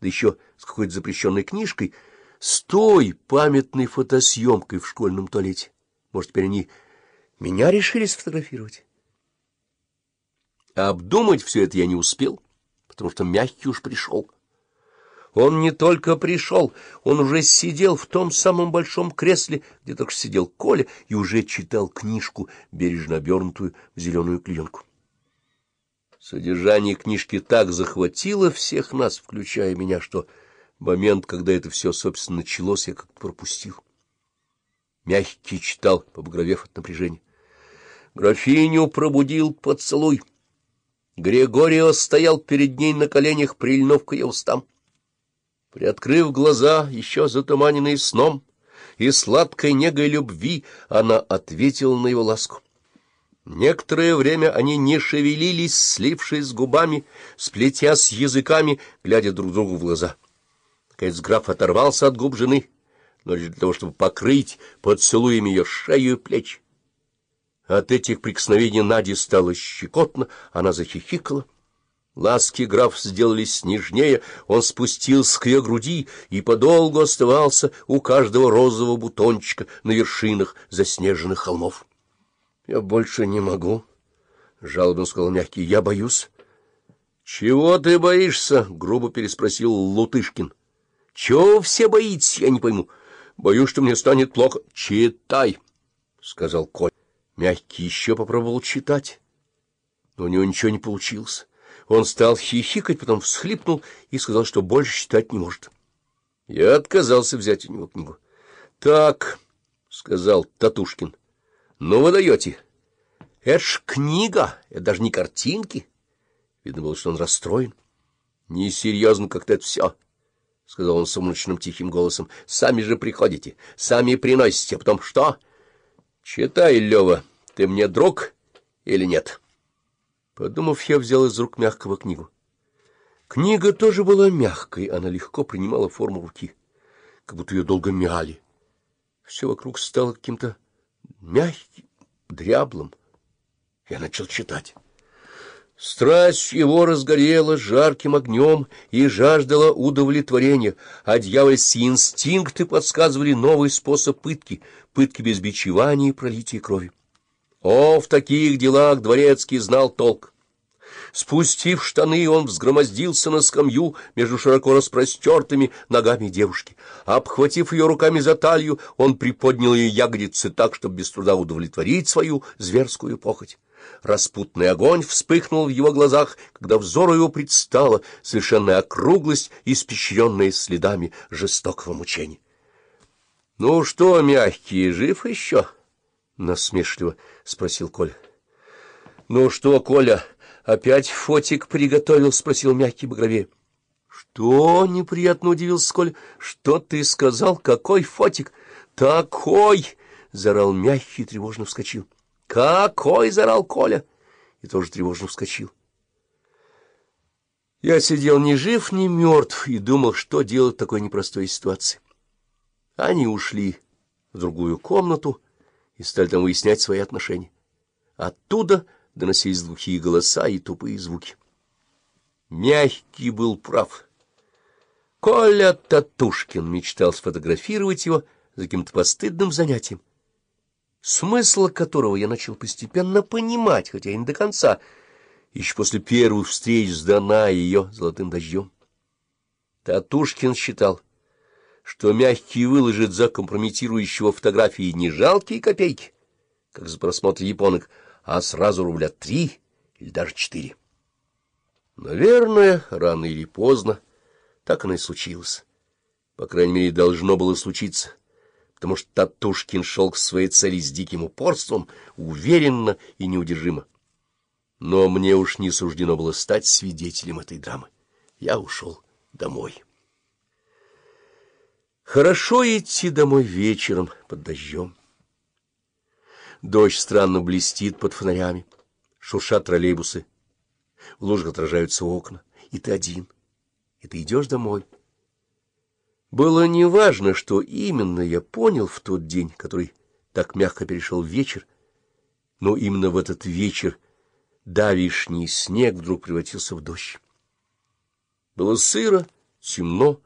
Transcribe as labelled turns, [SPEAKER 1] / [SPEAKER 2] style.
[SPEAKER 1] да еще с какой-то запрещенной книжкой, с той памятной фотосъемкой в школьном туалете. Может, теперь они меня решили сфотографировать? А обдумать все это я не успел, потому что мягкий уж пришел. Он не только пришел, он уже сидел в том самом большом кресле, где только сидел Коля, и уже читал книжку, бережно обернутую в зеленую клеенку. Содержание книжки так захватило всех нас, включая меня, что момент, когда это все, собственно, началось, я как-то пропустил. Мягкий читал, побагровев от напряжения. Графиню пробудил поцелуй. Григорио стоял перед ней на коленях, прильнув к ее устам. Приоткрыв глаза, еще затуманенные сном, и сладкой негой любви, она ответила на его ласку. Некоторое время они не шевелились, слившись с губами, сплетя с языками, глядя друг другу в глаза. Наконец граф оторвался от губ жены, но лишь для того, чтобы покрыть поцелуями ее шею и плечи. От этих прикосновений Наде стало щекотно, она захихикала. Ласки граф сделались нежнее, он спустился к ее груди и подолгу оставался у каждого розового бутончика на вершинах заснеженных холмов. — Я больше не могу, — жалобно сказал мягкий, — я боюсь. — Чего ты боишься? — грубо переспросил Лутышкин. — Чего все боитесь, я не пойму. Боюсь, что мне станет плохо. — Читай, — сказал Коль. Мягкий еще попробовал читать, но у него ничего не получилось. Он стал хихикать, потом всхлипнул и сказал, что больше читать не может. Я отказался взять у него книгу. — Так, — сказал Татушкин. — Ну, вы даете. Это ж книга, это даже не картинки. Видно было, что он расстроен. — Несерьезно как-то это все, — сказал он сумрачным тихим голосом. — Сами же приходите, сами приносите, а потом что? — Читай, Лева, ты мне друг или нет? Подумав, я взял из рук мягкого книгу. Книга тоже была мягкой, она легко принимала форму руки, как будто ее долго мяли. Все вокруг стало каким-то мягким, дряблым. Я начал читать. Страсть его разгорела жарким огнем и жаждала удовлетворения, а дьявольские инстинкты подсказывали новый способ пытки, пытки без бичевания и пролития крови. О, в таких делах дворецкий знал толк. Спустив штаны, он взгромоздился на скамью между широко распростертыми ногами девушки. Обхватив ее руками за талию, он приподнял ее ягодицы так, чтобы без труда удовлетворить свою зверскую похоть. Распутный огонь вспыхнул в его глазах, когда взору его предстала совершенная округлость, испещренная следами жестокого мучения. — Ну что, мягкий, жив еще? — насмешливо спросил Коля. — Ну что, Коля... Опять фотик приготовил? — спросил мягкий багровее. — Что? — неприятно удивился Коля. — Что ты сказал? Какой фотик? — Такой! — зарал мягкий и тревожно вскочил. — Какой! — зарал Коля. И тоже тревожно вскочил. Я сидел ни жив, ни мертв и думал, что делать в такой непростой ситуации. Они ушли в другую комнату и стали там выяснять свои отношения. Оттуда доносились глухие голоса и тупые звуки. Мягкий был прав. Коля Татушкин мечтал сфотографировать его за каким-то постыдным занятием, смысл которого я начал постепенно понимать, хотя и не до конца, еще после первых встреч с Дана и ее золотым дождем. Татушкин считал, что Мягкий выложит за компрометирующего фотографии не жалкие копейки, как за просмотр японок, а сразу рубля три или даже четыре. Наверное, рано или поздно так оно и случилось. По крайней мере, должно было случиться, потому что Татушкин шел к своей цели с диким упорством, уверенно и неудержимо. Но мне уж не суждено было стать свидетелем этой драмы. Я ушел домой. Хорошо идти домой вечером под дождем. Дождь странно блестит под фонарями, шуршат троллейбусы. В лужах отражаются окна, и ты один, и ты идешь домой. Было неважно, что именно я понял в тот день, который так мягко перешел вечер, но именно в этот вечер давишний снег вдруг превратился в дождь. Было сыро темно,